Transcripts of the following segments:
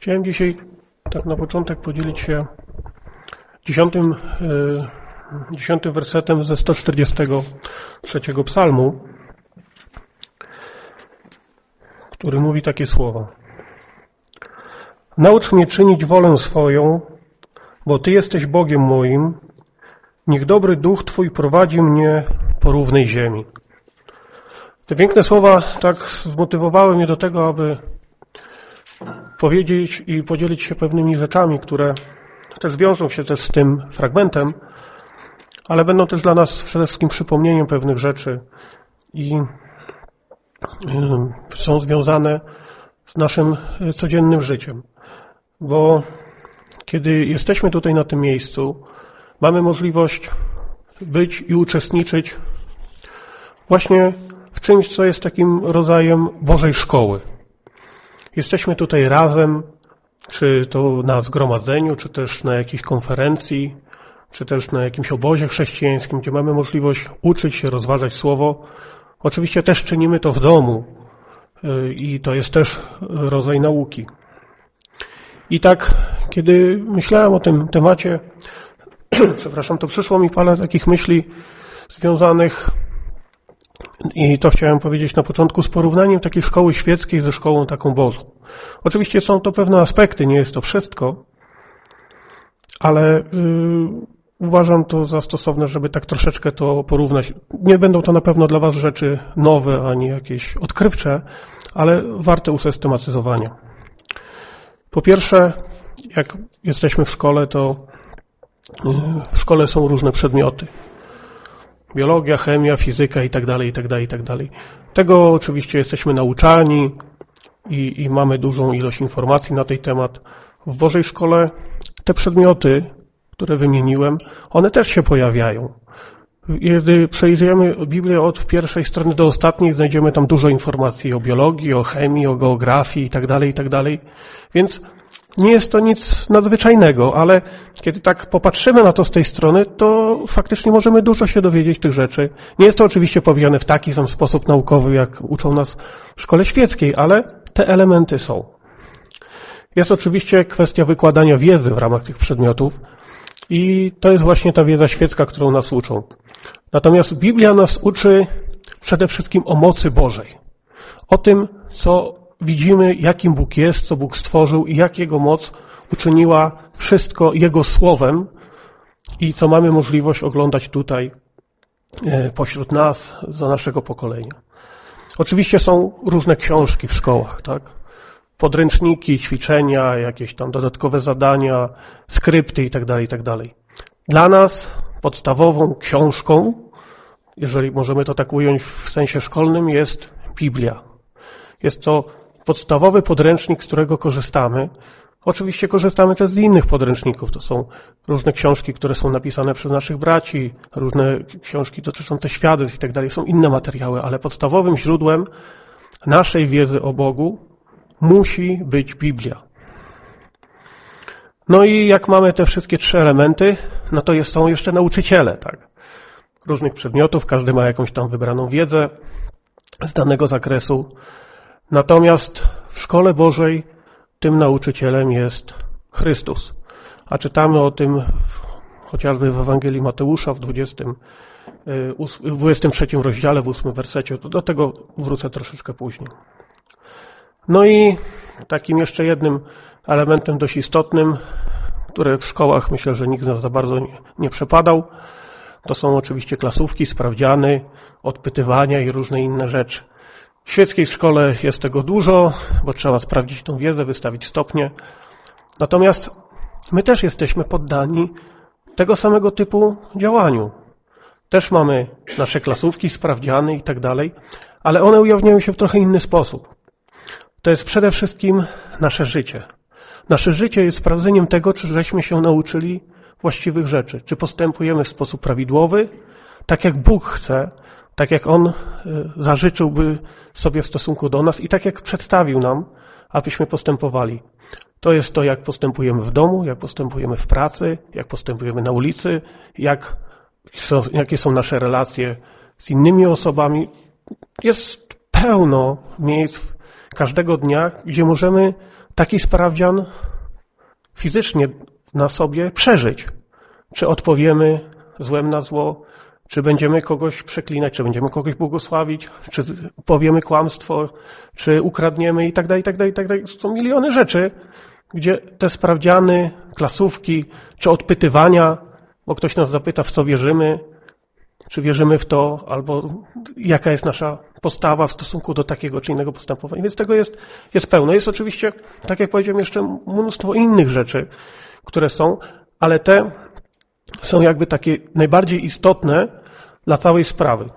Chciałem dzisiaj tak na początek podzielić się dziesiątym, e, dziesiątym wersetem ze 143 psalmu, który mówi takie słowa. Naucz mnie czynić wolę swoją, bo Ty jesteś Bogiem moim. Niech dobry duch Twój prowadzi mnie po równej ziemi. Te piękne słowa tak zmotywowały mnie do tego, aby powiedzieć i podzielić się pewnymi rzeczami, które też wiążą się też z tym fragmentem, ale będą też dla nas przede wszystkim przypomnieniem pewnych rzeczy i są związane z naszym codziennym życiem. Bo kiedy jesteśmy tutaj na tym miejscu, mamy możliwość być i uczestniczyć właśnie w czymś, co jest takim rodzajem Bożej Szkoły. Jesteśmy tutaj razem, czy to na zgromadzeniu, czy też na jakiejś konferencji, czy też na jakimś obozie chrześcijańskim, gdzie mamy możliwość uczyć się, rozważać Słowo. Oczywiście też czynimy to w domu y, i to jest też rodzaj nauki. I tak, kiedy myślałem o tym temacie, przepraszam, to przyszło mi parę takich myśli związanych i to chciałem powiedzieć na początku z porównaniem takiej szkoły świeckiej ze szkołą taką Bożą. Oczywiście są to pewne aspekty, nie jest to wszystko, ale yy, uważam to za stosowne, żeby tak troszeczkę to porównać. Nie będą to na pewno dla Was rzeczy nowe, ani jakieś odkrywcze, ale warte usystematyzowania. Po pierwsze, jak jesteśmy w szkole, to yy, w szkole są różne przedmioty biologia, chemia, fizyka itd., itd., itd. Tego oczywiście jesteśmy nauczani i, i mamy dużą ilość informacji na ten temat. W Bożej Szkole te przedmioty, które wymieniłem, one też się pojawiają. Kiedy przejrzymy Biblię od pierwszej strony do ostatniej, znajdziemy tam dużo informacji o biologii, o chemii, o geografii itd., itd. Więc nie jest to nic nadzwyczajnego, ale kiedy tak popatrzymy na to z tej strony, to faktycznie możemy dużo się dowiedzieć tych rzeczy. Nie jest to oczywiście powiedziane w taki sam sposób naukowy, jak uczą nas w szkole świeckiej, ale te elementy są. Jest oczywiście kwestia wykładania wiedzy w ramach tych przedmiotów i to jest właśnie ta wiedza świecka, którą nas uczą. Natomiast Biblia nas uczy przede wszystkim o mocy Bożej. O tym, co widzimy, jakim Bóg jest, co Bóg stworzył i jak Jego moc uczyniła wszystko Jego słowem i co mamy możliwość oglądać tutaj e, pośród nas, za naszego pokolenia. Oczywiście są różne książki w szkołach, tak? Podręczniki, ćwiczenia, jakieś tam dodatkowe zadania, skrypty itd., tak itd. Tak Dla nas podstawową książką, jeżeli możemy to tak ująć w sensie szkolnym, jest Biblia. Jest to podstawowy podręcznik, z którego korzystamy. Oczywiście korzystamy też z innych podręczników. To są różne książki, które są napisane przez naszych braci, różne książki dotyczące świadectw i tak dalej. Są inne materiały, ale podstawowym źródłem naszej wiedzy o Bogu musi być Biblia. No i jak mamy te wszystkie trzy elementy, no to jest, są jeszcze nauczyciele, tak? Różnych przedmiotów, każdy ma jakąś tam wybraną wiedzę z danego zakresu. Natomiast w szkole Bożej tym nauczycielem jest Chrystus. A czytamy o tym w, chociażby w Ewangelii Mateusza w 20, 23 y, rozdziale, w 8 wersecie. Do tego wrócę troszeczkę później. No i takim jeszcze jednym elementem dość istotnym, które w szkołach myślę, że nikt z nas za bardzo nie, nie przepadał, to są oczywiście klasówki, sprawdziany, odpytywania i różne inne rzeczy. W świeckiej szkole jest tego dużo, bo trzeba sprawdzić tą wiedzę, wystawić stopnie. Natomiast my też jesteśmy poddani tego samego typu działaniu. Też mamy nasze klasówki, sprawdziany i tak dalej, ale one ujawniają się w trochę inny sposób. To jest przede wszystkim nasze życie. Nasze życie jest sprawdzeniem tego, czy żeśmy się nauczyli właściwych rzeczy, czy postępujemy w sposób prawidłowy, tak jak Bóg chce, tak jak On e, zażyczyłby sobie w stosunku do nas i tak jak przedstawił nam, abyśmy postępowali. To jest to, jak postępujemy w domu, jak postępujemy w pracy, jak postępujemy na ulicy, jak są, jakie są nasze relacje z innymi osobami. Jest pełno miejsc każdego dnia, gdzie możemy taki sprawdzian fizycznie na sobie przeżyć. Czy odpowiemy złem na zło, czy będziemy kogoś przeklinać, czy będziemy kogoś błogosławić, czy powiemy kłamstwo, czy ukradniemy i tak dalej, i tak dalej, i tak dalej. Są miliony rzeczy, gdzie te sprawdziany, klasówki, czy odpytywania, bo ktoś nas zapyta, w co wierzymy, czy wierzymy w to, albo jaka jest nasza postawa w stosunku do takiego czy innego postępowania. Więc tego jest, jest pełno. Jest oczywiście, tak jak powiedziałem, jeszcze mnóstwo innych rzeczy, które są, ale te są jakby takie najbardziej istotne dla całej sprawy.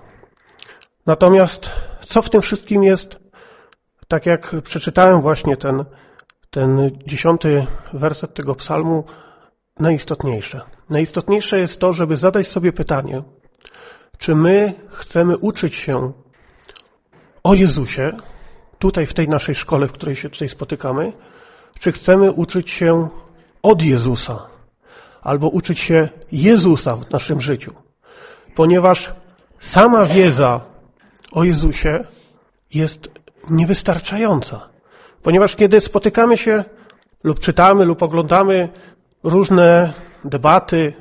Natomiast co w tym wszystkim jest, tak jak przeczytałem właśnie ten, ten dziesiąty werset tego psalmu, najistotniejsze. Najistotniejsze jest to, żeby zadać sobie pytanie, czy my chcemy uczyć się o Jezusie, tutaj w tej naszej szkole, w której się tutaj spotykamy, czy chcemy uczyć się od Jezusa, albo uczyć się Jezusa w naszym życiu. Ponieważ sama wiedza o Jezusie jest niewystarczająca. Ponieważ kiedy spotykamy się lub czytamy lub oglądamy różne debaty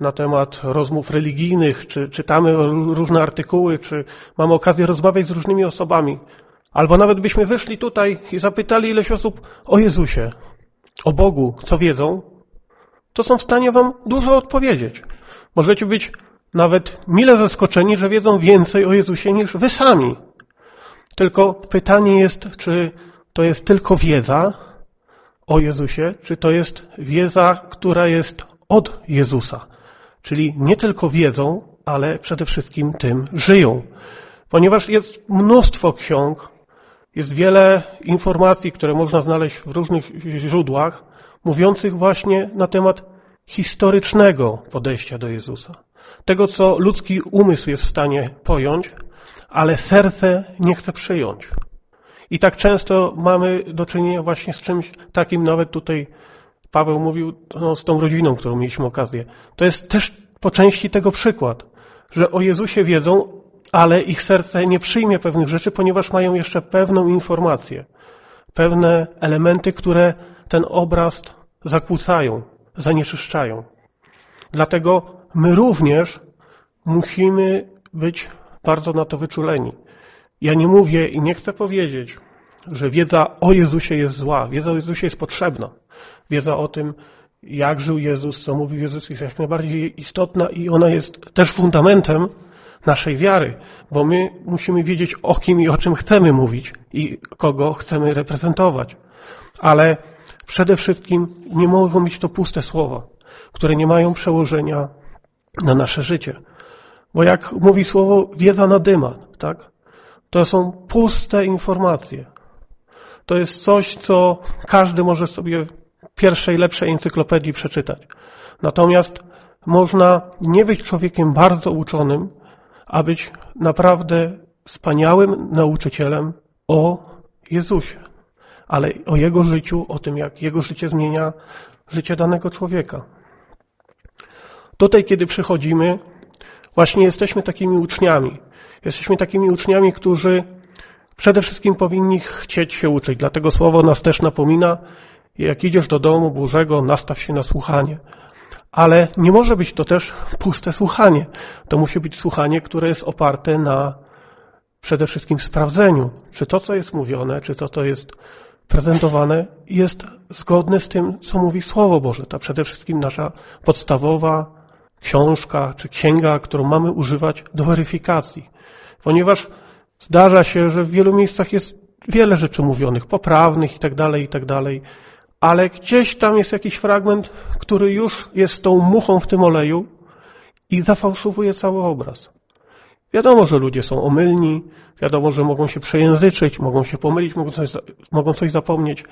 na temat rozmów religijnych, czy czytamy różne artykuły, czy mamy okazję rozmawiać z różnymi osobami, albo nawet byśmy wyszli tutaj i zapytali ileś osób o Jezusie, o Bogu, co wiedzą, to są w stanie wam dużo odpowiedzieć. Możecie być nawet mile zaskoczeni, że wiedzą więcej o Jezusie niż wy sami. Tylko pytanie jest, czy to jest tylko wiedza o Jezusie, czy to jest wiedza, która jest od Jezusa. Czyli nie tylko wiedzą, ale przede wszystkim tym żyją. Ponieważ jest mnóstwo ksiąg, jest wiele informacji, które można znaleźć w różnych źródłach, mówiących właśnie na temat historycznego podejścia do Jezusa. Tego, co ludzki umysł jest w stanie pojąć, ale serce nie chce przyjąć. I tak często mamy do czynienia właśnie z czymś takim, nawet tutaj Paweł mówił no, z tą rodziną, którą mieliśmy okazję. To jest też po części tego przykład, że o Jezusie wiedzą, ale ich serce nie przyjmie pewnych rzeczy, ponieważ mają jeszcze pewną informację, pewne elementy, które ten obraz zakłócają, zanieczyszczają. Dlatego my również musimy być bardzo na to wyczuleni. Ja nie mówię i nie chcę powiedzieć, że wiedza o Jezusie jest zła. Wiedza o Jezusie jest potrzebna. Wiedza o tym, jak żył Jezus, co mówił Jezus jest jak najbardziej istotna i ona jest też fundamentem naszej wiary, bo my musimy wiedzieć o kim i o czym chcemy mówić i kogo chcemy reprezentować. Ale przede wszystkim nie mogą być to puste słowa, które nie mają przełożenia na nasze życie. Bo jak mówi słowo wiedza na dyma, tak? To są puste informacje. To jest coś, co każdy może sobie w pierwszej, lepszej encyklopedii przeczytać. Natomiast można nie być człowiekiem bardzo uczonym, a być naprawdę wspaniałym nauczycielem o Jezusie, ale o Jego życiu, o tym, jak Jego życie zmienia życie danego człowieka. Tutaj, kiedy przychodzimy, właśnie jesteśmy takimi uczniami. Jesteśmy takimi uczniami, którzy przede wszystkim powinni chcieć się uczyć. Dlatego słowo nas też napomina, jak idziesz do domu Bożego, nastaw się na słuchanie. Ale nie może być to też puste słuchanie. To musi być słuchanie, które jest oparte na przede wszystkim sprawdzeniu, czy to, co jest mówione, czy to, co jest prezentowane, jest zgodne z tym, co mówi Słowo Boże. Ta przede wszystkim nasza podstawowa książka czy księga, którą mamy używać do weryfikacji. Ponieważ zdarza się, że w wielu miejscach jest wiele rzeczy mówionych, poprawnych i tak dalej, i tak ale gdzieś tam jest jakiś fragment, który już jest tą muchą w tym oleju i zafałszowuje cały obraz. Wiadomo, że ludzie są omylni, wiadomo, że mogą się przejęzyczyć, mogą się pomylić, mogą coś, mogą coś zapomnieć.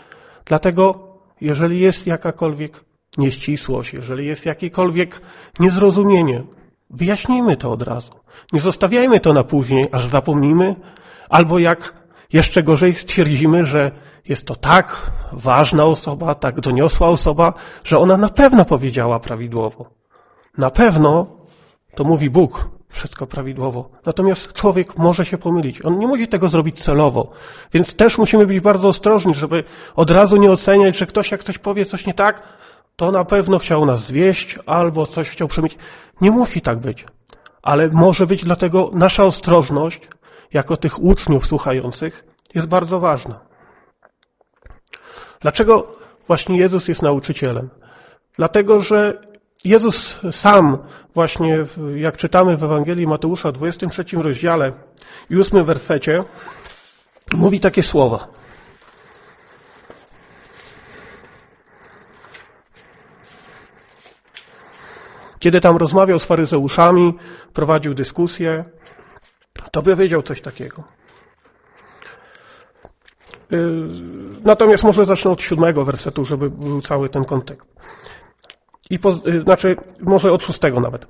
Dlatego, jeżeli jest jakakolwiek nieścisłość, jeżeli jest jakiekolwiek niezrozumienie, wyjaśnijmy to od razu. Nie zostawiajmy to na później, aż zapomnimy, albo jak jeszcze gorzej stwierdzimy, że jest to tak ważna osoba, tak doniosła osoba, że ona na pewno powiedziała prawidłowo. Na pewno to mówi Bóg, wszystko prawidłowo. Natomiast człowiek może się pomylić. On nie musi tego zrobić celowo. Więc też musimy być bardzo ostrożni, żeby od razu nie oceniać, że ktoś jak coś powie coś nie tak, to na pewno chciał nas zwieść albo coś chciał przemyć. Nie musi tak być. Ale może być dlatego nasza ostrożność, jako tych uczniów słuchających, jest bardzo ważna. Dlaczego właśnie Jezus jest nauczycielem? Dlatego, że Jezus sam właśnie, jak czytamy w Ewangelii Mateusza w 23 rozdziale i 8 wersecie, mówi takie słowa. Kiedy tam rozmawiał z faryzeuszami, prowadził dyskusję, to by wiedział coś takiego. Y, natomiast może zacznę od siódmego wersetu, żeby był cały ten kontekst. I po, y, znaczy, może od szóstego nawet.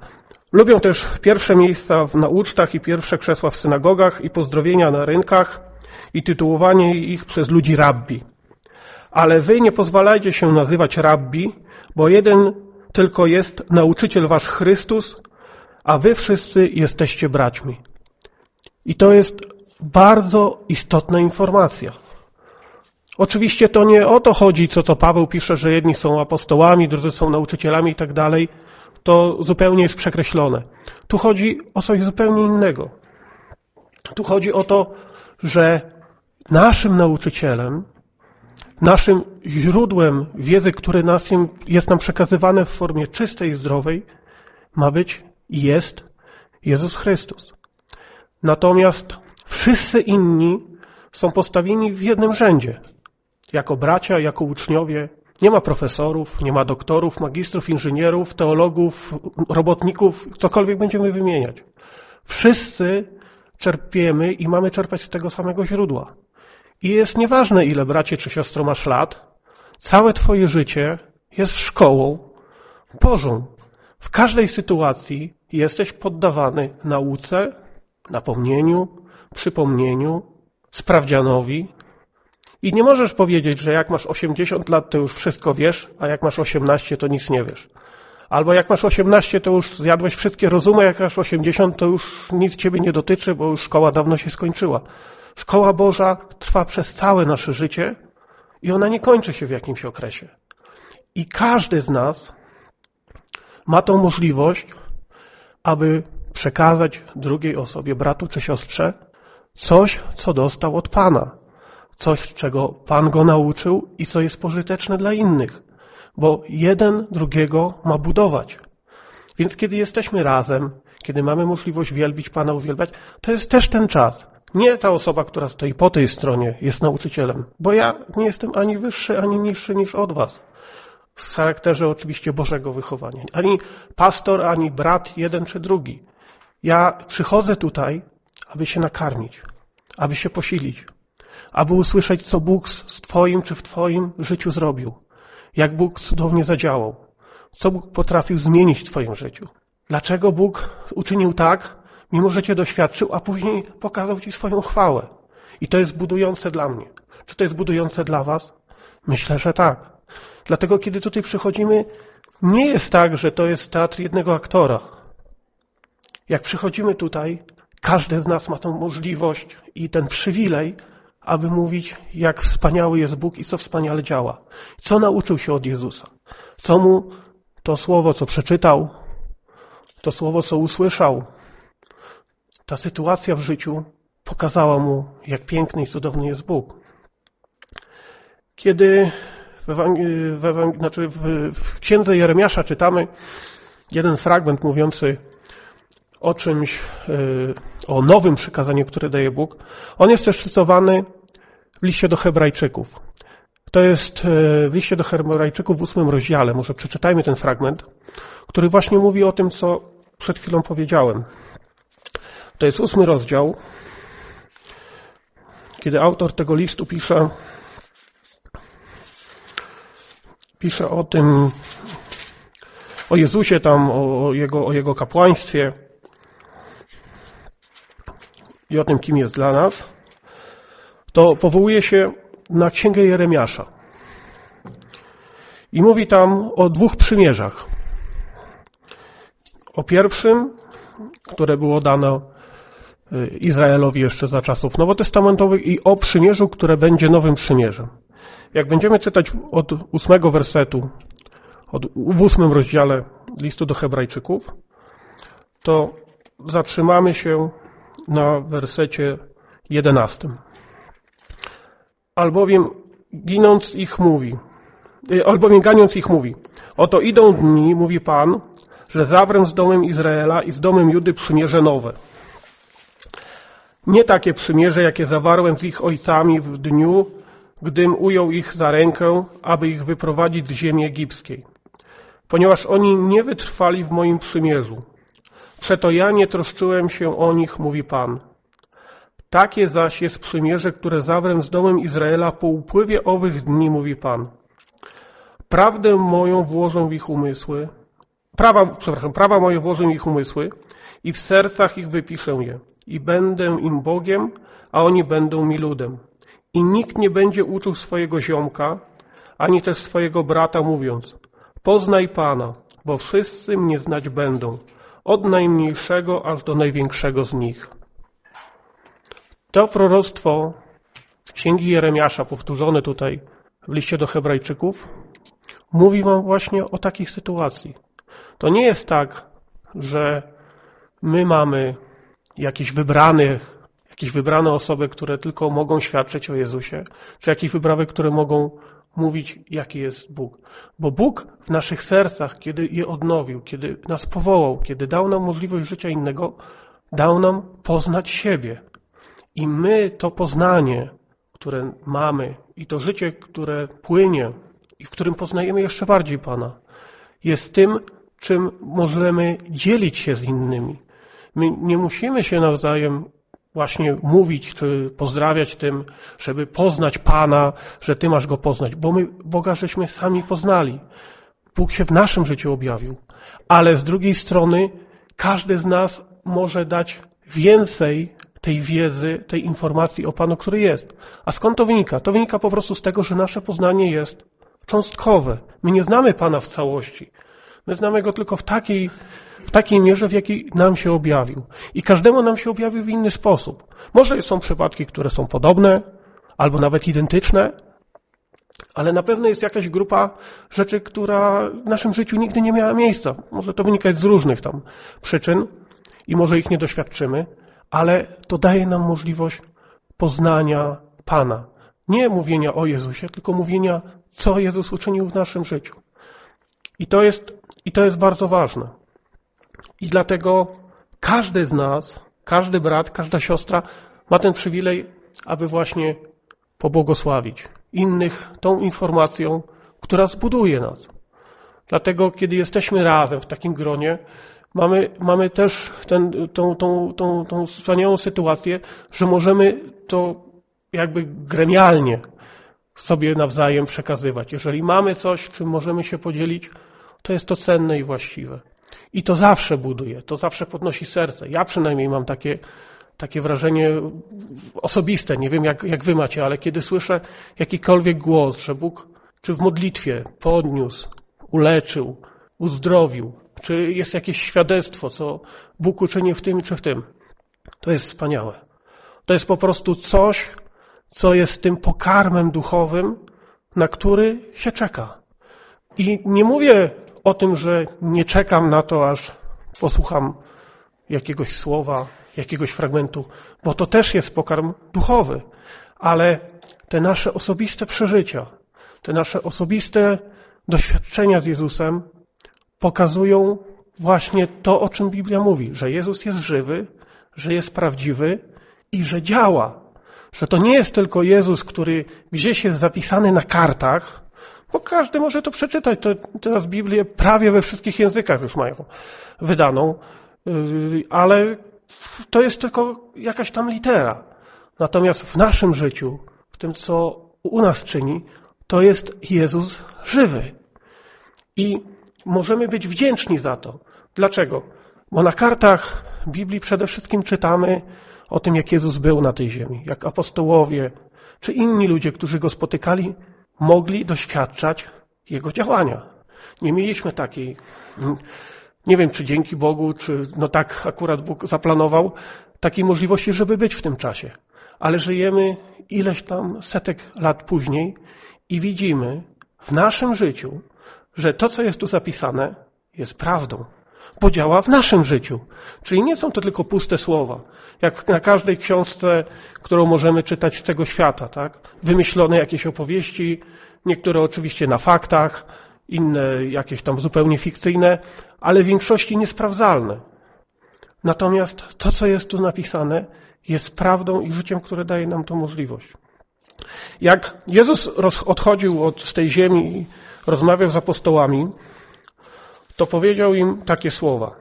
Lubią też pierwsze miejsca na ucztach i pierwsze krzesła w synagogach i pozdrowienia na rynkach i tytułowanie ich przez ludzi rabbi. Ale wy nie pozwalajcie się nazywać rabbi, bo jeden tylko jest nauczyciel wasz Chrystus, a wy wszyscy jesteście braćmi. I to jest bardzo istotna informacja. Oczywiście to nie o to chodzi, co to Paweł pisze, że jedni są apostołami, drudzy są nauczycielami i tak dalej. To zupełnie jest przekreślone. Tu chodzi o coś zupełnie innego. Tu chodzi o to, że naszym nauczycielem, naszym źródłem wiedzy, które nas jest nam przekazywane w formie czystej i zdrowej, ma być i jest Jezus Chrystus. Natomiast wszyscy inni są postawieni w jednym rzędzie jako bracia, jako uczniowie. Nie ma profesorów, nie ma doktorów, magistrów, inżynierów, teologów, robotników, cokolwiek będziemy wymieniać. Wszyscy czerpiemy i mamy czerpać z tego samego źródła. I jest nieważne, ile bracie czy siostro masz lat, całe Twoje życie jest szkołą Bożą. W każdej sytuacji jesteś poddawany nauce, napomnieniu, przypomnieniu, sprawdzianowi, i nie możesz powiedzieć, że jak masz 80 lat, to już wszystko wiesz, a jak masz 18, to nic nie wiesz. Albo jak masz 18, to już zjadłeś wszystkie rozumy, jak masz 80, to już nic ciebie nie dotyczy, bo już szkoła dawno się skończyła. Szkoła Boża trwa przez całe nasze życie i ona nie kończy się w jakimś okresie. I każdy z nas ma tą możliwość, aby przekazać drugiej osobie, bratu czy siostrze, coś, co dostał od Pana coś, czego Pan go nauczył i co jest pożyteczne dla innych, bo jeden drugiego ma budować. Więc kiedy jesteśmy razem, kiedy mamy możliwość wielbić Pana, uwielbiać, to jest też ten czas. Nie ta osoba, która stoi po tej stronie, jest nauczycielem, bo ja nie jestem ani wyższy, ani niższy niż od Was. W charakterze oczywiście Bożego wychowania. Ani pastor, ani brat, jeden czy drugi. Ja przychodzę tutaj, aby się nakarmić, aby się posilić, aby usłyszeć, co Bóg z Twoim czy w Twoim życiu zrobił. Jak Bóg cudownie zadziałał. Co Bóg potrafił zmienić w Twoim życiu. Dlaczego Bóg uczynił tak, mimo że Cię doświadczył, a później pokazał Ci swoją chwałę. I to jest budujące dla mnie. Czy to jest budujące dla Was? Myślę, że tak. Dlatego, kiedy tutaj przychodzimy, nie jest tak, że to jest teatr jednego aktora. Jak przychodzimy tutaj, każdy z nas ma tą możliwość i ten przywilej, aby mówić, jak wspaniały jest Bóg i co wspaniale działa. Co nauczył się od Jezusa? Co mu to słowo, co przeczytał, to słowo, co usłyszał, ta sytuacja w życiu pokazała mu, jak piękny i cudowny jest Bóg. Kiedy w, w, znaczy w, w księdze Jeremiasza czytamy jeden fragment mówiący o czymś, y, o nowym przykazaniu, które daje Bóg. On jest też cytowany w liście do Hebrajczyków. To jest y, w liście do Hebrajczyków w ósmym rozdziale. Może przeczytajmy ten fragment, który właśnie mówi o tym, co przed chwilą powiedziałem. To jest ósmy rozdział, kiedy autor tego listu pisze, pisze o tym, o Jezusie tam, o jego, o jego kapłaństwie, i o tym, kim jest dla nas, to powołuje się na Księgę Jeremiasza. I mówi tam o dwóch przymierzach. O pierwszym które było dane Izraelowi jeszcze za czasów nowotestamentowych i o przymierzu, które będzie nowym przymierzem. Jak będziemy czytać od ósmego wersetu, od, w ósmym rozdziale listu do Hebrajczyków, to zatrzymamy się na wersecie jedenastym. Albowiem ginąc ich mówi, y, albowiem ganiąc ich mówi, oto idą dni, mówi Pan, że zawrę z domem Izraela i z domem Judy przymierze nowe. Nie takie przymierze, jakie zawarłem z ich ojcami w dniu, gdym ujął ich za rękę, aby ich wyprowadzić z ziemi egipskiej. Ponieważ oni nie wytrwali w moim przymierzu. Przeto ja nie troszczyłem się o nich, mówi Pan. Takie zaś jest przymierze, które zawrę z domem Izraela po upływie owych dni, mówi Pan. Prawdę moją włożą w ich umysły, prawa, przepraszam, prawa moje włożę w ich umysły i w sercach ich wypiszę je. I będę im Bogiem, a oni będą mi ludem. I nikt nie będzie uczył swojego ziomka, ani też swojego brata, mówiąc, poznaj Pana, bo wszyscy mnie znać będą, od najmniejszego aż do największego z nich. To proroctwo księgi Jeremiasza, powtórzone tutaj w liście do Hebrajczyków, mówi wam właśnie o takiej sytuacji. To nie jest tak, że my mamy jakieś wybranych, jakieś wybrane osoby, które tylko mogą świadczyć o Jezusie, czy jakieś wybrane, które mogą mówić, jaki jest Bóg. Bo Bóg w naszych sercach, kiedy je odnowił, kiedy nas powołał, kiedy dał nam możliwość życia innego, dał nam poznać siebie. I my to poznanie, które mamy i to życie, które płynie i w którym poznajemy jeszcze bardziej Pana, jest tym, czym możemy dzielić się z innymi. My nie musimy się nawzajem właśnie mówić czy pozdrawiać tym, żeby poznać Pana, że Ty masz Go poznać, bo my Boga żeśmy sami poznali. Bóg się w naszym życiu objawił. Ale z drugiej strony każdy z nas może dać więcej tej wiedzy, tej informacji o Panu, który jest. A skąd to wynika? To wynika po prostu z tego, że nasze poznanie jest cząstkowe. My nie znamy Pana w całości. My znamy Go tylko w takiej, w takiej mierze, w jakiej nam się objawił. I każdemu nam się objawił w inny sposób. Może są przypadki, które są podobne, albo nawet identyczne, ale na pewno jest jakaś grupa rzeczy, która w naszym życiu nigdy nie miała miejsca. Może to wynikać z różnych tam przyczyn i może ich nie doświadczymy, ale to daje nam możliwość poznania Pana. Nie mówienia o Jezusie, tylko mówienia, co Jezus uczynił w naszym życiu. I to jest, i to jest bardzo ważne. I dlatego każdy z nas, każdy brat, każda siostra ma ten przywilej, aby właśnie pobłogosławić innych tą informacją, która zbuduje nas. Dlatego, kiedy jesteśmy razem w takim gronie, mamy, mamy też ten, tą, tą, tą, tą wspaniałą sytuację, że możemy to jakby gremialnie sobie nawzajem przekazywać. Jeżeli mamy coś, czym możemy się podzielić, to jest to cenne i właściwe. I to zawsze buduje, to zawsze podnosi serce. Ja przynajmniej mam takie, takie wrażenie osobiste, nie wiem jak, jak wy macie, ale kiedy słyszę jakikolwiek głos, że Bóg czy w modlitwie podniósł, uleczył, uzdrowił, czy jest jakieś świadectwo, co Bóg uczynił w tym czy w tym, to jest wspaniałe. To jest po prostu coś, co jest tym pokarmem duchowym, na który się czeka. I nie mówię o tym, że nie czekam na to, aż posłucham jakiegoś słowa, jakiegoś fragmentu, bo to też jest pokarm duchowy, ale te nasze osobiste przeżycia, te nasze osobiste doświadczenia z Jezusem pokazują właśnie to, o czym Biblia mówi, że Jezus jest żywy, że jest prawdziwy i że działa. Że to nie jest tylko Jezus, który gdzieś jest zapisany na kartach, bo każdy może to przeczytać. To teraz Biblię prawie we wszystkich językach już mają wydaną, yy, ale to jest tylko jakaś tam litera. Natomiast w naszym życiu, w tym, co u nas czyni, to jest Jezus żywy. I możemy być wdzięczni za to. Dlaczego? Bo na kartach Biblii przede wszystkim czytamy o tym, jak Jezus był na tej ziemi, jak apostołowie czy inni ludzie, którzy go spotykali, mogli doświadczać jego działania. Nie mieliśmy takiej, Nie wiem, czy dzięki Bogu, czy no tak akurat Bóg zaplanował takiej możliwości, żeby być w tym czasie. Ale żyjemy ileś tam setek lat później i widzimy w naszym życiu, że to, co jest tu zapisane, jest prawdą. Podziała w naszym życiu. Czyli nie są to tylko puste słowa. Jak na każdej książce, którą możemy czytać z tego świata, tak? Wymyślone jakieś opowieści, niektóre oczywiście na faktach, inne jakieś tam zupełnie fikcyjne, ale w większości niesprawdzalne. Natomiast to, co jest tu napisane, jest prawdą i życiem, które daje nam tą możliwość. Jak Jezus odchodził od z tej ziemi i rozmawiał z apostołami, to powiedział im takie słowa.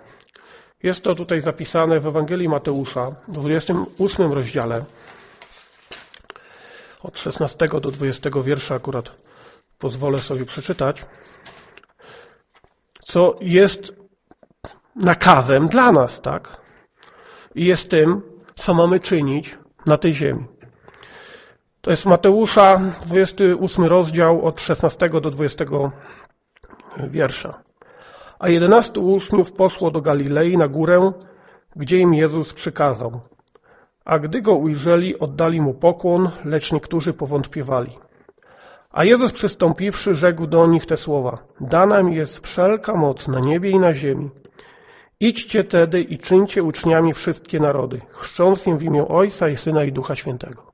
Jest to tutaj zapisane w Ewangelii Mateusza, w 28 rozdziale, od 16 do 20 wiersza akurat pozwolę sobie przeczytać, co jest nakazem dla nas, tak? I jest tym, co mamy czynić na tej ziemi. To jest Mateusza, 28 rozdział od 16 do 20 wiersza. A jedenastu uczniów poszło do Galilei na górę, gdzie im Jezus przykazał. A gdy go ujrzeli, oddali mu pokłon, lecz niektórzy powątpiewali. A Jezus przystąpiwszy, rzekł do nich te słowa. Dana mi jest wszelka moc na niebie i na ziemi. Idźcie tedy i czyńcie uczniami wszystkie narody, chrzcząc im w imię Ojca i Syna i Ducha Świętego.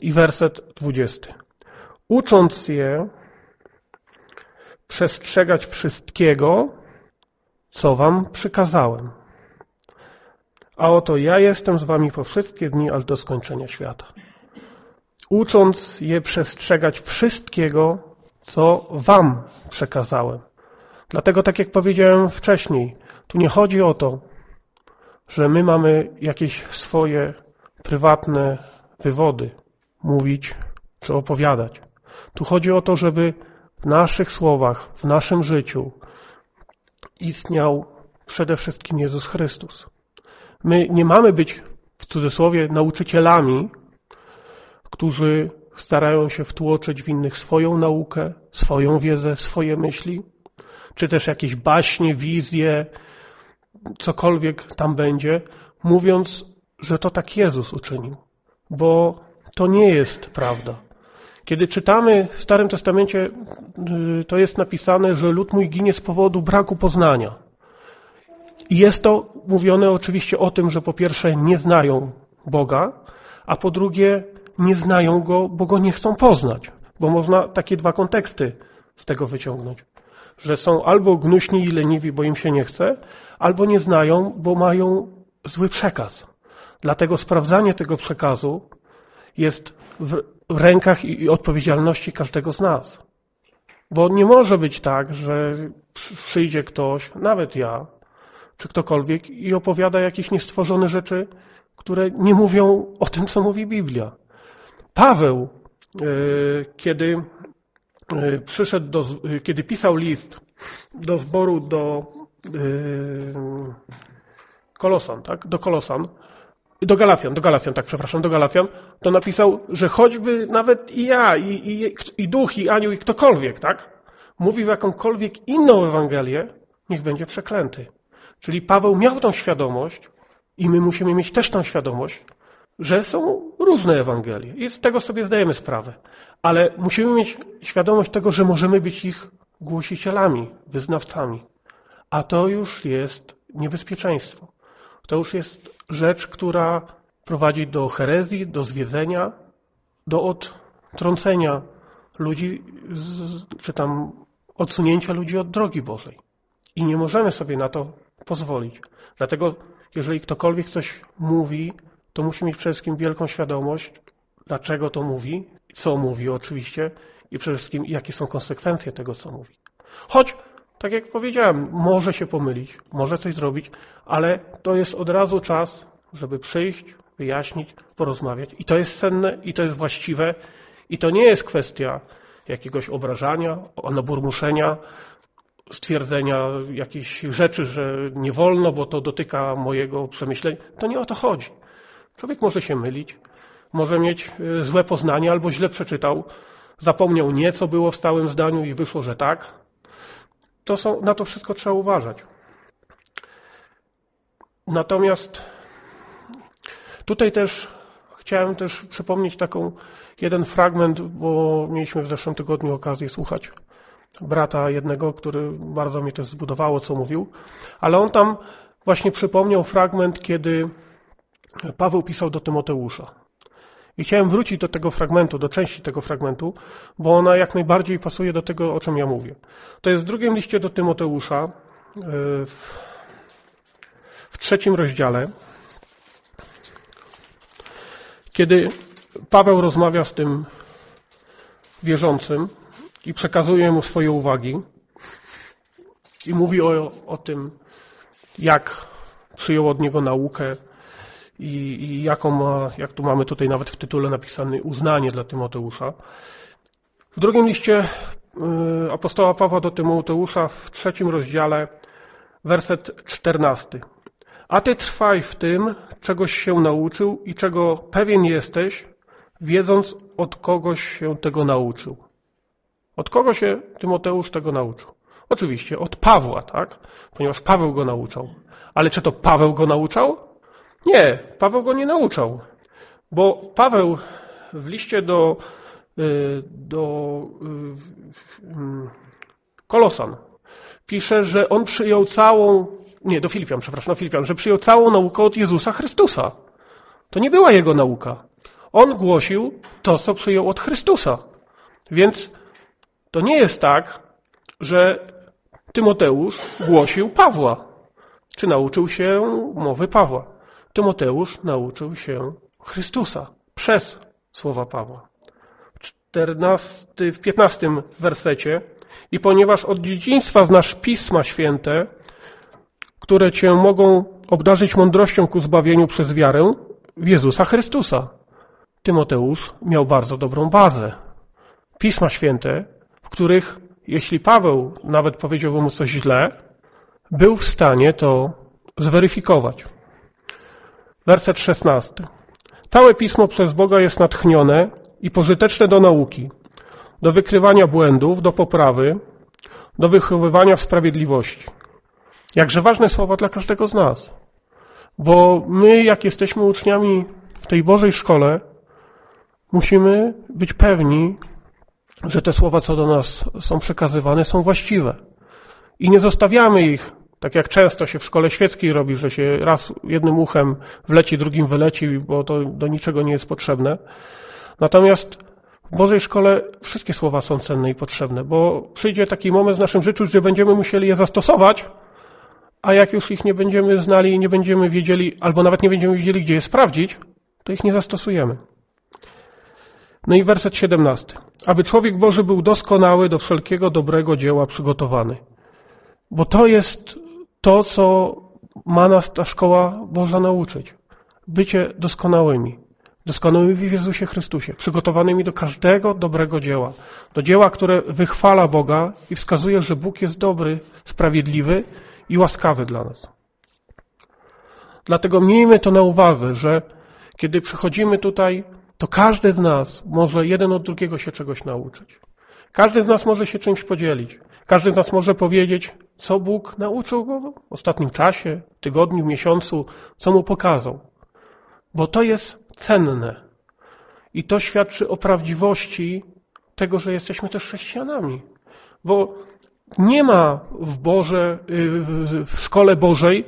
I werset dwudziesty. Ucząc je przestrzegać wszystkiego, co wam przykazałem. A oto ja jestem z wami po wszystkie dni, aż do skończenia świata. Ucząc je przestrzegać wszystkiego, co wam przekazałem. Dlatego, tak jak powiedziałem wcześniej, tu nie chodzi o to, że my mamy jakieś swoje prywatne wywody mówić czy opowiadać. Tu chodzi o to, żeby w naszych słowach, w naszym życiu istniał przede wszystkim Jezus Chrystus. My nie mamy być w cudzysłowie nauczycielami, którzy starają się wtłoczyć w innych swoją naukę, swoją wiedzę, swoje myśli, czy też jakieś baśnie, wizje, cokolwiek tam będzie, mówiąc, że to tak Jezus uczynił. Bo to nie jest prawda. Kiedy czytamy w Starym Testamencie, y, to jest napisane, że lud mój ginie z powodu braku poznania. I jest to mówione oczywiście o tym, że po pierwsze nie znają Boga, a po drugie nie znają Go, bo Go nie chcą poznać. Bo można takie dwa konteksty z tego wyciągnąć. Że są albo gnuśni i leniwi, bo im się nie chce, albo nie znają, bo mają zły przekaz. Dlatego sprawdzanie tego przekazu jest w, rękach i odpowiedzialności każdego z nas. Bo nie może być tak, że przyjdzie ktoś, nawet ja, czy ktokolwiek i opowiada jakieś niestworzone rzeczy, które nie mówią o tym, co mówi Biblia. Paweł, e, kiedy e, przyszedł do, kiedy pisał list do zboru do e, Kolosan, tak? Do Kolosan, do Galacjan, do Galacjan, tak, przepraszam, do Galacjan, to napisał, że choćby nawet i ja, i, i, i duch, i anioł, i ktokolwiek, tak, mówił jakąkolwiek inną Ewangelię, niech będzie przeklęty. Czyli Paweł miał tą świadomość i my musimy mieć też tą świadomość, że są różne Ewangelie i z tego sobie zdajemy sprawę. Ale musimy mieć świadomość tego, że możemy być ich głosicielami, wyznawcami. A to już jest niebezpieczeństwo. To już jest rzecz, która prowadzi do herezji, do zwiedzenia, do odtrącenia ludzi, czy tam odsunięcia ludzi od drogi Bożej. I nie możemy sobie na to pozwolić. Dlatego, jeżeli ktokolwiek coś mówi, to musi mieć przede wszystkim wielką świadomość, dlaczego to mówi, co mówi oczywiście i przede wszystkim jakie są konsekwencje tego, co mówi. Choć tak jak powiedziałem, może się pomylić, może coś zrobić, ale to jest od razu czas, żeby przyjść, wyjaśnić, porozmawiać. I to jest cenne, i to jest właściwe, i to nie jest kwestia jakiegoś obrażania, naburmuszenia, stwierdzenia jakichś rzeczy, że nie wolno, bo to dotyka mojego przemyślenia. To nie o to chodzi. Człowiek może się mylić, może mieć e, złe poznanie albo źle przeczytał, zapomniał nie, co było w stałym zdaniu i wyszło, że tak, to są, na to wszystko trzeba uważać. Natomiast tutaj też chciałem też przypomnieć taką jeden fragment, bo mieliśmy w zeszłym tygodniu okazję słuchać brata jednego, który bardzo mnie też zbudowało, co mówił, ale on tam właśnie przypomniał fragment, kiedy Paweł pisał do Tymoteusza. I chciałem wrócić do tego fragmentu, do części tego fragmentu, bo ona jak najbardziej pasuje do tego, o czym ja mówię. To jest w drugim liście do Tymoteusza, e, w, w trzecim rozdziale, kiedy Paweł rozmawia z tym wierzącym i przekazuje mu swoje uwagi i mówi o, o tym, jak przyjął od niego naukę i, i jaką ma, jak tu mamy tutaj nawet w tytule napisane, uznanie dla Tymoteusza. W drugim liście y, apostoła Pawła do Tymoteusza w trzecim rozdziale, werset czternasty. A ty trwaj w tym, czegoś się nauczył i czego pewien jesteś, wiedząc od kogoś się tego nauczył. Od kogo się Tymoteusz tego nauczył? Oczywiście od Pawła, tak? Ponieważ Paweł go nauczał. Ale czy to Paweł go nauczał? Nie, Paweł go nie nauczał. Bo Paweł w liście do, y, do y, mm, Kolosan pisze, że on przyjął całą, nie, do Filipian, przepraszam, do Filipian, że przyjął całą naukę od Jezusa Chrystusa. To nie była jego nauka. On głosił to, co przyjął od Chrystusa. Więc to nie jest tak, że Tymoteusz głosił Pawła, czy nauczył się mowy Pawła. Tymoteusz nauczył się Chrystusa przez słowa Pawła. W, 14, w 15 wersecie i ponieważ od dzieciństwa znasz Pisma Święte, które cię mogą obdarzyć mądrością ku zbawieniu przez wiarę w Jezusa Chrystusa. Tymoteusz miał bardzo dobrą bazę. Pisma Święte, w których, jeśli Paweł nawet powiedział mu coś źle, był w stanie to zweryfikować. Werset 16. Całe pismo przez Boga jest natchnione i pożyteczne do nauki, do wykrywania błędów, do poprawy, do wychowywania w sprawiedliwości. Jakże ważne słowa dla każdego z nas. Bo my, jak jesteśmy uczniami w tej Bożej szkole, musimy być pewni, że te słowa, co do nas są przekazywane, są właściwe. I nie zostawiamy ich tak jak często się w szkole świeckiej robi, że się raz jednym uchem wleci, drugim wyleci, bo to do niczego nie jest potrzebne. Natomiast w Bożej szkole wszystkie słowa są cenne i potrzebne, bo przyjdzie taki moment w naszym życiu, gdzie będziemy musieli je zastosować, a jak już ich nie będziemy znali i nie będziemy wiedzieli, albo nawet nie będziemy wiedzieli, gdzie je sprawdzić, to ich nie zastosujemy. No i werset 17. Aby człowiek Boży był doskonały, do wszelkiego dobrego dzieła przygotowany. Bo to jest to, co ma nas ta szkoła Boża nauczyć. Bycie doskonałymi. Doskonałymi w Jezusie Chrystusie. Przygotowanymi do każdego dobrego dzieła. Do dzieła, które wychwala Boga i wskazuje, że Bóg jest dobry, sprawiedliwy i łaskawy dla nas. Dlatego miejmy to na uwadze, że kiedy przychodzimy tutaj, to każdy z nas może jeden od drugiego się czegoś nauczyć. Każdy z nas może się czymś podzielić. Każdy z nas może powiedzieć, co Bóg nauczył go w ostatnim czasie, tygodniu, miesiącu, co mu pokazał. Bo to jest cenne. I to świadczy o prawdziwości tego, że jesteśmy też chrześcijanami. Bo nie ma w Boże, w szkole Bożej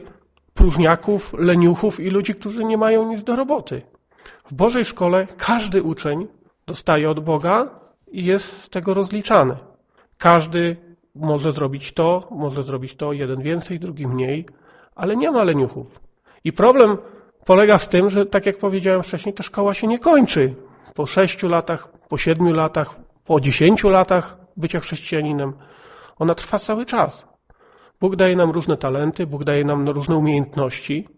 próżniaków, leniuchów i ludzi, którzy nie mają nic do roboty. W Bożej szkole każdy uczeń dostaje od Boga i jest z tego rozliczany. Każdy może zrobić to, może zrobić to, jeden więcej, drugi mniej, ale nie ma leniuchów. I problem polega w tym, że tak jak powiedziałem wcześniej, ta szkoła się nie kończy. Po sześciu latach, po siedmiu latach, po dziesięciu latach bycia chrześcijaninem. Ona trwa cały czas. Bóg daje nam różne talenty, Bóg daje nam różne umiejętności,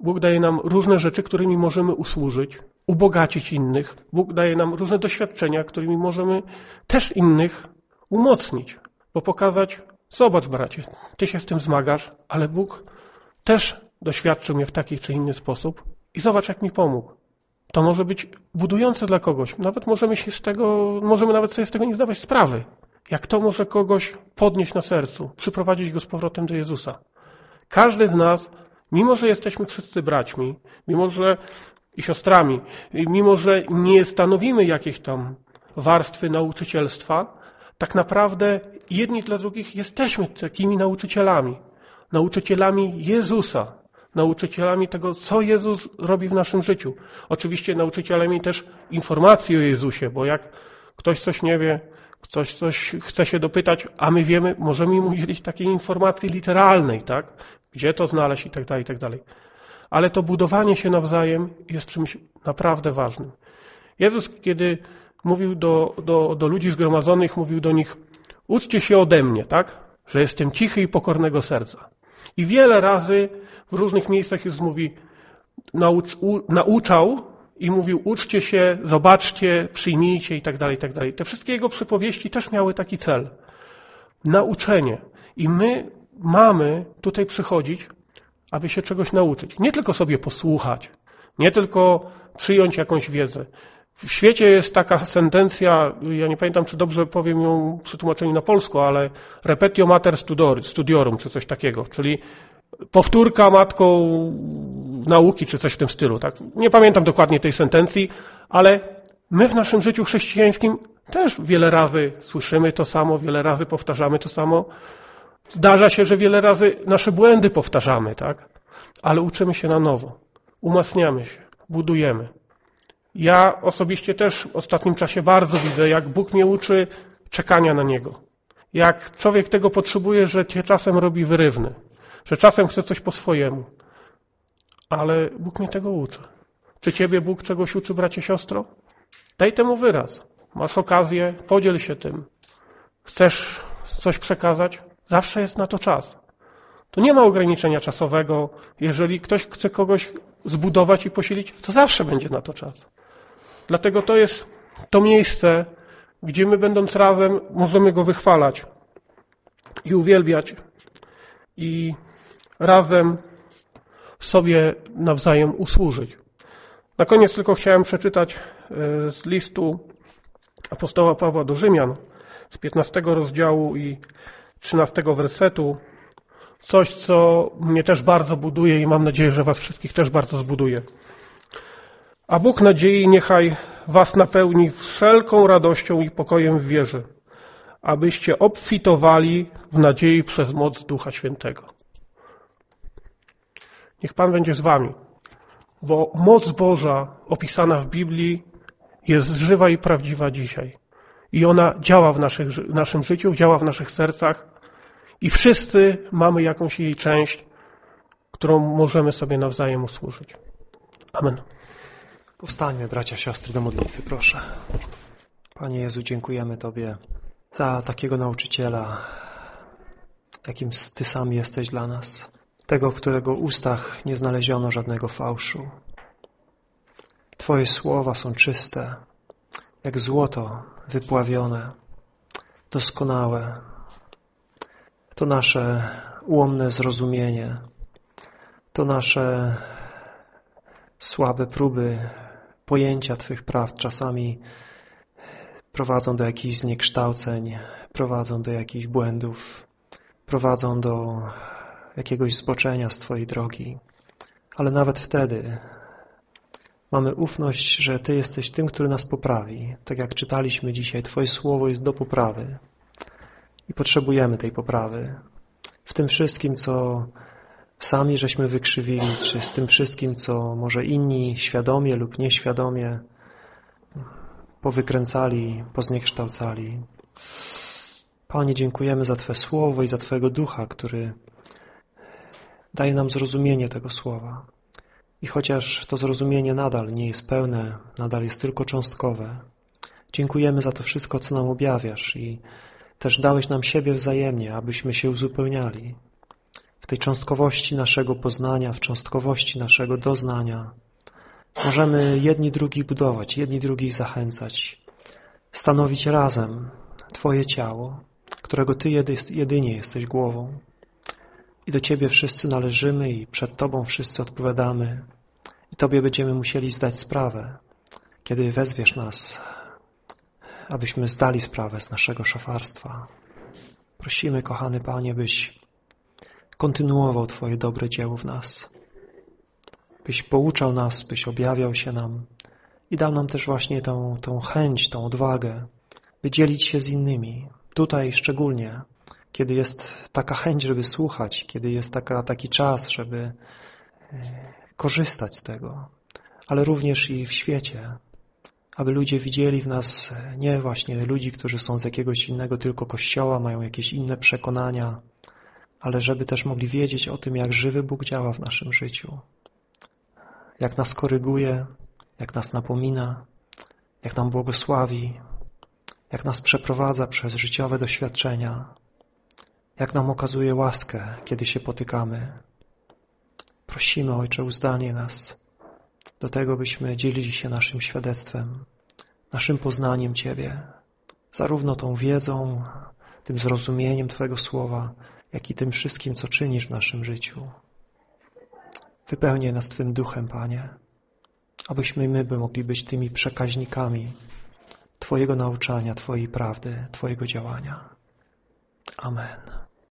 Bóg daje nam różne rzeczy, którymi możemy usłużyć, ubogacić innych. Bóg daje nam różne doświadczenia, którymi możemy też innych umocnić. Bo pokazać, zobacz bracie, ty się z tym zmagasz, ale Bóg też doświadczył mnie w taki czy inny sposób i zobacz, jak mi pomógł. To może być budujące dla kogoś. Nawet możemy się z tego, możemy nawet sobie z tego nie zdawać sprawy. Jak to może kogoś podnieść na sercu, przyprowadzić go z powrotem do Jezusa. Każdy z nas Mimo, że jesteśmy wszyscy braćmi, mimo, że i siostrami, mimo, że nie stanowimy jakiejś tam warstwy nauczycielstwa, tak naprawdę jedni dla drugich jesteśmy takimi nauczycielami. Nauczycielami Jezusa. Nauczycielami tego, co Jezus robi w naszym życiu. Oczywiście nauczycielami też informacji o Jezusie, bo jak ktoś coś nie wie, ktoś coś chce się dopytać, a my wiemy, możemy mu udzielić takiej informacji literalnej, tak? Gdzie to znaleźć i tak dalej, i tak dalej. Ale to budowanie się nawzajem jest czymś naprawdę ważnym. Jezus, kiedy mówił do, do, do ludzi zgromadzonych, mówił do nich, uczcie się ode mnie, tak? Że jestem cichy i pokornego serca. I wiele razy w różnych miejscach Jezus mówi, naucz, u, nauczał i mówił, uczcie się, zobaczcie, przyjmijcie i tak dalej, tak dalej. Te wszystkie jego przypowieści też miały taki cel. Nauczenie. I my mamy tutaj przychodzić, aby się czegoś nauczyć. Nie tylko sobie posłuchać, nie tylko przyjąć jakąś wiedzę. W świecie jest taka sentencja, ja nie pamiętam, czy dobrze powiem ją przy tłumaczeniu na polsku, ale repetio mater studiorum, czy coś takiego, czyli powtórka matką nauki, czy coś w tym stylu. Tak? Nie pamiętam dokładnie tej sentencji, ale my w naszym życiu chrześcijańskim też wiele razy słyszymy to samo, wiele razy powtarzamy to samo. Zdarza się, że wiele razy nasze błędy powtarzamy, tak? Ale uczymy się na nowo. Umacniamy się, budujemy. Ja osobiście też w ostatnim czasie bardzo widzę, jak Bóg mnie uczy czekania na Niego. Jak człowiek tego potrzebuje, że cię czasem robi wyrywny. Że czasem chce coś po swojemu. Ale Bóg mnie tego uczy. Czy ciebie Bóg czegoś uczy, bracie, siostro? Daj temu wyraz. Masz okazję, podziel się tym. Chcesz coś przekazać? Zawsze jest na to czas. Tu nie ma ograniczenia czasowego. Jeżeli ktoś chce kogoś zbudować i posilić, to zawsze będzie na to czas. Dlatego to jest to miejsce, gdzie my będąc razem możemy Go wychwalać i uwielbiać i razem sobie nawzajem usłużyć. Na koniec tylko chciałem przeczytać e, z listu apostoła Pawła do Rzymian z 15 rozdziału i 13 wersetu coś, co mnie też bardzo buduje i mam nadzieję, że Was wszystkich też bardzo zbuduje. A Bóg nadziei niechaj Was napełni wszelką radością i pokojem w wierze, abyście obfitowali w nadziei przez moc Ducha Świętego. Niech Pan będzie z Wami, bo moc Boża opisana w Biblii jest żywa i prawdziwa dzisiaj. I ona działa w, naszych, w naszym życiu, działa w naszych sercach i wszyscy mamy jakąś jej część, którą możemy sobie nawzajem usłużyć. Amen. Powstańmy, bracia, siostry, do modlitwy, proszę. Panie Jezu, dziękujemy Tobie za takiego nauczyciela, jakim Ty sam jesteś dla nas. Tego, w którego ustach nie znaleziono żadnego fałszu. Twoje słowa są czyste, jak złoto wypławione, doskonałe. To nasze ułomne zrozumienie, to nasze słabe próby pojęcia Twych praw czasami prowadzą do jakichś zniekształceń, prowadzą do jakichś błędów, prowadzą do jakiegoś zboczenia z Twojej drogi. Ale nawet wtedy mamy ufność, że Ty jesteś tym, który nas poprawi. Tak jak czytaliśmy dzisiaj, Twoje słowo jest do poprawy i potrzebujemy tej poprawy. W tym wszystkim, co sami żeśmy wykrzywili, czy z tym wszystkim, co może inni świadomie lub nieświadomie powykręcali, pozniekształcali. Panie, dziękujemy za Twe słowo i za Twojego ducha, który daje nam zrozumienie tego słowa. I chociaż to zrozumienie nadal nie jest pełne, nadal jest tylko cząstkowe, dziękujemy za to wszystko, co nam objawiasz i też dałeś nam siebie wzajemnie, abyśmy się uzupełniali w tej cząstkowości naszego poznania, w cząstkowości naszego doznania. Możemy jedni drugich budować, jedni drugich zachęcać, stanowić razem Twoje ciało, którego Ty jedynie jesteś głową. I do Ciebie wszyscy należymy i przed Tobą wszyscy odpowiadamy. I Tobie będziemy musieli zdać sprawę, kiedy wezwiesz nas, abyśmy zdali sprawę z naszego szafarstwa. Prosimy, kochany Panie, byś kontynuował Twoje dobre dzieło w nas. byś pouczał nas, byś objawiał się nam i dał nam też właśnie tą, tą chęć, tą odwagę, by dzielić się z innymi. Tutaj szczególnie, kiedy jest taka chęć, żeby słuchać, kiedy jest taka, taki czas, żeby e, korzystać z tego, ale również i w świecie, aby ludzie widzieli w nas nie właśnie ludzi, którzy są z jakiegoś innego tylko kościoła, mają jakieś inne przekonania, ale żeby też mogli wiedzieć o tym, jak żywy Bóg działa w naszym życiu, jak nas koryguje, jak nas napomina, jak nam błogosławi, jak nas przeprowadza przez życiowe doświadczenia, jak nam okazuje łaskę, kiedy się potykamy. Prosimy, Ojcze, uzdalnie nas do tego, byśmy dzielili się naszym świadectwem, naszym poznaniem Ciebie, zarówno tą wiedzą, tym zrozumieniem Twojego Słowa, jak i tym wszystkim, co czynisz w naszym życiu. Wypełnię nas Twym duchem, Panie, abyśmy my by mogli być tymi przekaźnikami Twojego nauczania, Twojej prawdy, Twojego działania. Amen.